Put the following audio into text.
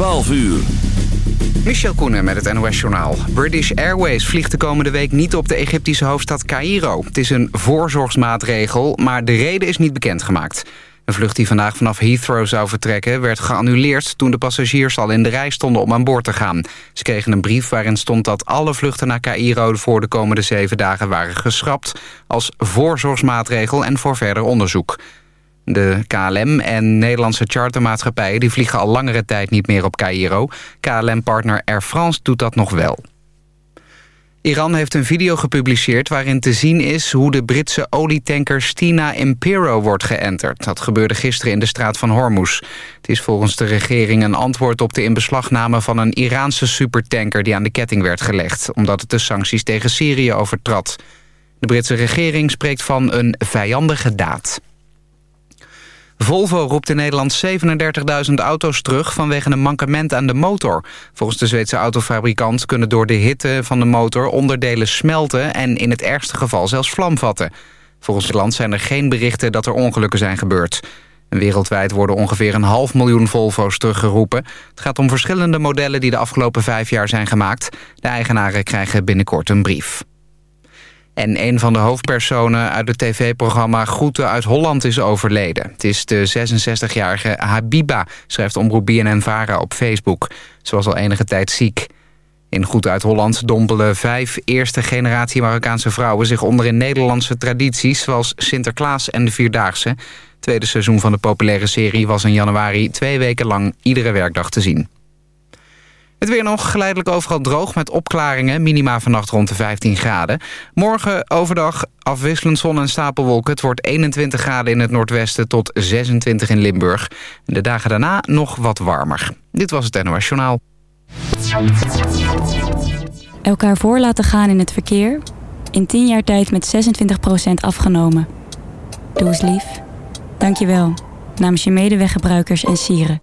12 uur. Michel Koenen met het NOS-journaal. British Airways vliegt de komende week niet op de Egyptische hoofdstad Cairo. Het is een voorzorgsmaatregel, maar de reden is niet bekendgemaakt. Een vlucht die vandaag vanaf Heathrow zou vertrekken... werd geannuleerd toen de passagiers al in de rij stonden om aan boord te gaan. Ze kregen een brief waarin stond dat alle vluchten naar Cairo... voor de komende zeven dagen waren geschrapt... als voorzorgsmaatregel en voor verder onderzoek. De KLM en Nederlandse chartermaatschappijen die vliegen al langere tijd niet meer op Cairo. KLM-partner Air France doet dat nog wel. Iran heeft een video gepubliceerd waarin te zien is hoe de Britse olietanker Stina Impero wordt geënterd. Dat gebeurde gisteren in de straat van Hormuz. Het is volgens de regering een antwoord op de inbeslagname van een Iraanse supertanker die aan de ketting werd gelegd, omdat het de sancties tegen Syrië overtrad. De Britse regering spreekt van een vijandige daad. Volvo roept in Nederland 37.000 auto's terug vanwege een mankement aan de motor. Volgens de Zweedse autofabrikant kunnen door de hitte van de motor onderdelen smelten en in het ergste geval zelfs vlam vatten. Volgens het land zijn er geen berichten dat er ongelukken zijn gebeurd. Wereldwijd worden ongeveer een half miljoen Volvo's teruggeroepen. Het gaat om verschillende modellen die de afgelopen vijf jaar zijn gemaakt. De eigenaren krijgen binnenkort een brief. En een van de hoofdpersonen uit het tv-programma Groeten uit Holland is overleden. Het is de 66-jarige Habiba, schrijft omroep BNN-Vara op Facebook. Ze was al enige tijd ziek. In Goed uit Holland dompelen vijf eerste generatie Marokkaanse vrouwen... zich onder in Nederlandse tradities zoals Sinterklaas en de Vierdaagse. Het tweede seizoen van de populaire serie was in januari twee weken lang iedere werkdag te zien. Het weer nog geleidelijk overal droog met opklaringen. Minima vannacht rond de 15 graden. Morgen overdag afwisselend zon en stapelwolken. Het wordt 21 graden in het noordwesten tot 26 in Limburg. De dagen daarna nog wat warmer. Dit was het NOS Journaal. Elkaar voor laten gaan in het verkeer. In 10 jaar tijd met 26% afgenomen. Doe eens lief. Dank je wel. Namens je medeweggebruikers en sieren.